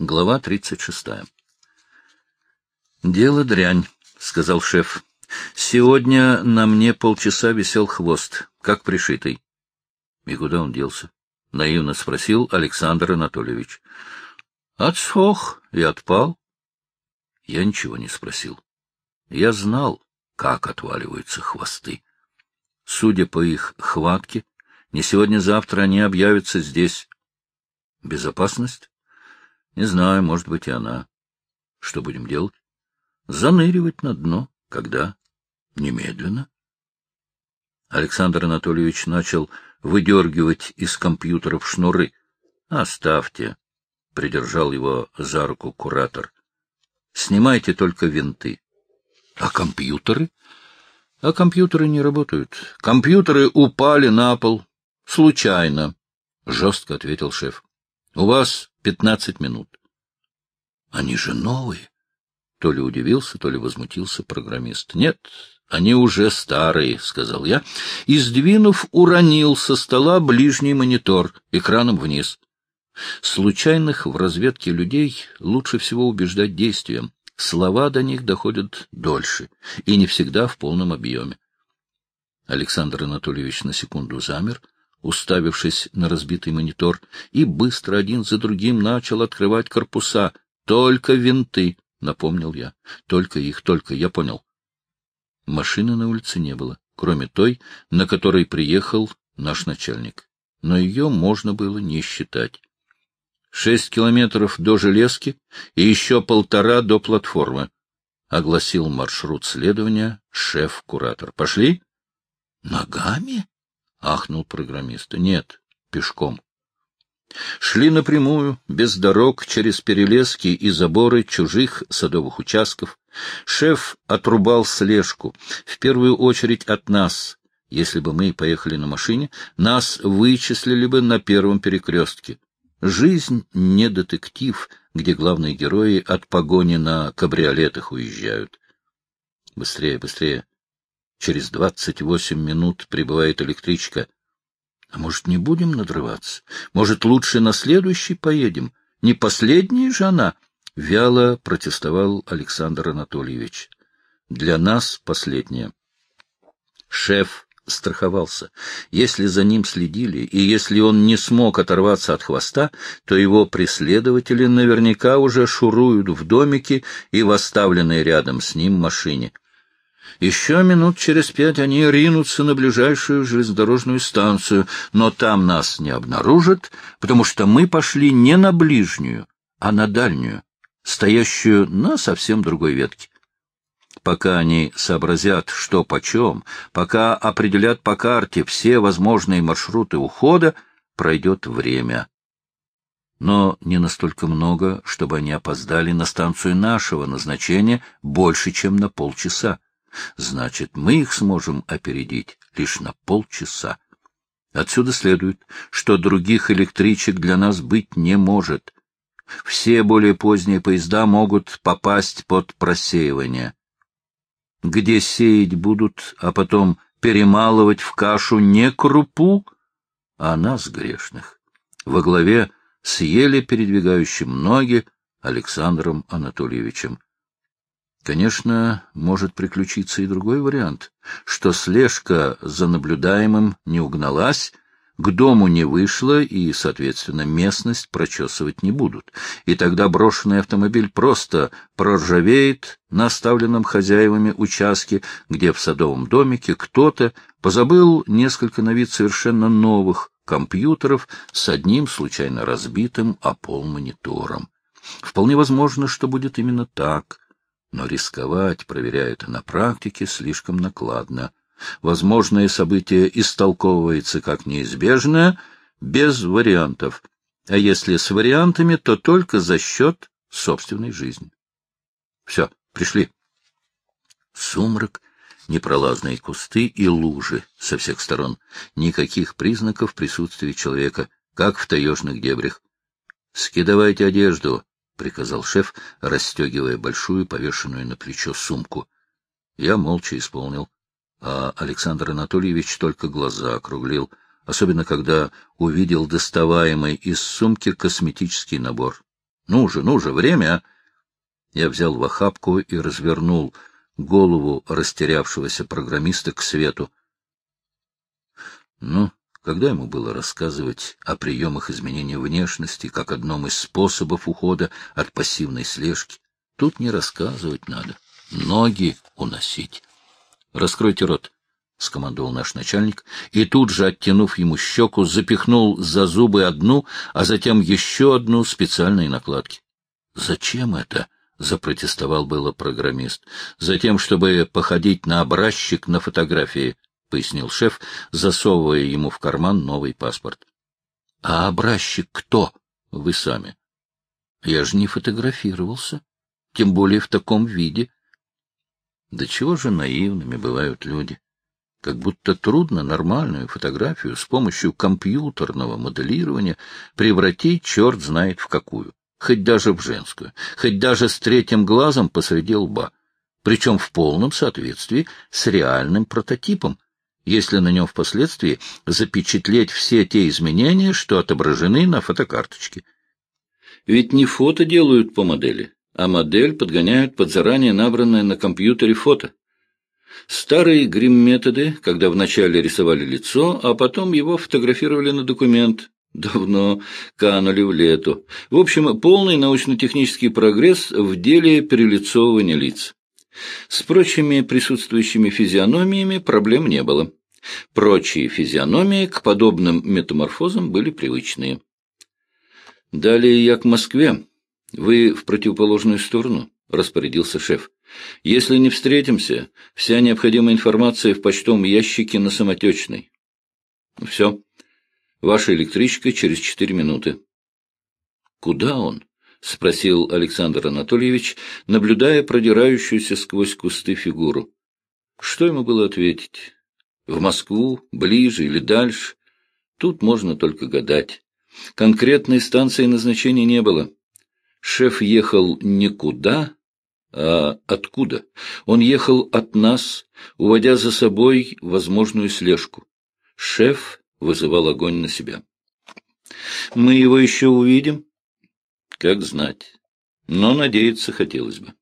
Глава 36. «Дело дрянь», — сказал шеф. «Сегодня на мне полчаса висел хвост, как пришитый». «И куда он делся?» — наивно спросил Александр Анатольевич. «Отсох и отпал». Я ничего не спросил. Я знал, как отваливаются хвосты. Судя по их хватке, не сегодня-завтра они объявятся здесь. Безопасность? Не знаю, может быть, и она. Что будем делать? Заныривать на дно. Когда? Немедленно. Александр Анатольевич начал выдергивать из компьютеров шнуры. «Оставьте», — придержал его за руку куратор. «Снимайте только винты». «А компьютеры?» «А компьютеры не работают. Компьютеры упали на пол. Случайно», — жестко ответил шеф. У вас пятнадцать минут. Они же новые. То ли удивился, то ли возмутился программист. Нет, они уже старые, — сказал я, и, сдвинув, уронил со стола ближний монитор экраном вниз. Случайных в разведке людей лучше всего убеждать действием. Слова до них доходят дольше и не всегда в полном объеме. Александр Анатольевич на секунду замер — уставившись на разбитый монитор, и быстро один за другим начал открывать корпуса. «Только винты!» — напомнил я. «Только их, только, я понял». Машины на улице не было, кроме той, на которой приехал наш начальник. Но ее можно было не считать. Шесть километров до железки и еще полтора до платформы, — огласил маршрут следования шеф-куратор. — Пошли? — Ногами? — ахнул программист. — Нет, пешком. Шли напрямую, без дорог, через перелески и заборы чужих садовых участков. Шеф отрубал слежку, в первую очередь от нас. Если бы мы поехали на машине, нас вычислили бы на первом перекрестке. Жизнь не детектив, где главные герои от погони на кабриолетах уезжают. Быстрее, быстрее. Через двадцать восемь минут прибывает электричка. А может, не будем надрываться? Может, лучше на следующий поедем? Не последняя же она? Вяло протестовал Александр Анатольевич. Для нас последняя. Шеф страховался. Если за ним следили, и если он не смог оторваться от хвоста, то его преследователи наверняка уже шуруют в домике и в оставленной рядом с ним машине. Еще минут через пять они ринутся на ближайшую железнодорожную станцию, но там нас не обнаружат, потому что мы пошли не на ближнюю, а на дальнюю, стоящую на совсем другой ветке. Пока они сообразят, что почем, пока определят по карте все возможные маршруты ухода, пройдет время. Но не настолько много, чтобы они опоздали на станцию нашего назначения больше, чем на полчаса. Значит, мы их сможем опередить лишь на полчаса. Отсюда следует, что других электричек для нас быть не может. Все более поздние поезда могут попасть под просеивание. Где сеять будут, а потом перемалывать в кашу не крупу, а нас, грешных, во главе с еле передвигающим ноги Александром Анатольевичем. Конечно, может приключиться и другой вариант, что слежка за наблюдаемым не угналась, к дому не вышла и, соответственно, местность прочесывать не будут. И тогда брошенный автомобиль просто проржавеет на оставленном хозяевами участке, где в садовом домике кто-то позабыл несколько на вид совершенно новых компьютеров с одним случайно разбитым о пол монитором. Вполне возможно, что будет именно так — но рисковать, проверяя это на практике, слишком накладно. Возможное событие истолковывается как неизбежное, без вариантов, а если с вариантами, то только за счет собственной жизни. Все, пришли. Сумрак, непролазные кусты и лужи со всех сторон. Никаких признаков присутствия человека, как в таежных дебрях. Скидывайте одежду, — приказал шеф, расстегивая большую, повешенную на плечо сумку. Я молча исполнил, а Александр Анатольевич только глаза округлил, особенно когда увидел доставаемый из сумки косметический набор. Ну же, ну же, время! Я взял в охапку и развернул голову растерявшегося программиста к свету. Ну, когда ему было рассказывать о приемах изменения внешности как одном из способов ухода от пассивной слежки? Тут не рассказывать надо, ноги уносить. Раскройте рот. — скомандовал наш начальник, и тут же, оттянув ему щеку, запихнул за зубы одну, а затем еще одну специальной накладки. — Зачем это? — запротестовал было программист. — Затем, чтобы походить на образчик на фотографии, — пояснил шеф, засовывая ему в карман новый паспорт. — А образчик кто? — Вы сами. — Я же не фотографировался, тем более в таком виде. Да чего же наивными бывают люди? как будто трудно нормальную фотографию с помощью компьютерного моделирования превратить черт знает в какую, хоть даже в женскую, хоть даже с третьим глазом посреди лба, причем в полном соответствии с реальным прототипом, если на нем впоследствии запечатлеть все те изменения, что отображены на фотокарточке. Ведь не фото делают по модели, а модель подгоняют под заранее набранное на компьютере фото. Старые грим-методы, когда вначале рисовали лицо, а потом его фотографировали на документ, давно канули в лету. В общем, полный научно-технический прогресс в деле перелицовывания лиц. С прочими присутствующими физиономиями проблем не было. Прочие физиономии к подобным метаморфозам были привычные. Далее я к Москве. Вы в противоположную сторону, — распорядился шеф. Если не встретимся, вся необходимая информация в почтовом ящике на самотечной. Все. Ваша электричка через четыре минуты. Куда он? — спросил Александр Анатольевич, наблюдая продирающуюся сквозь кусты фигуру. Что ему было ответить? В Москву, ближе или дальше? Тут можно только гадать. Конкретной станции назначения не было. Шеф ехал никуда, а откуда? Он ехал от нас, уводя за собой возможную слежку. Шеф вызывал огонь на себя. Мы его еще увидим? Как знать. Но надеяться хотелось бы.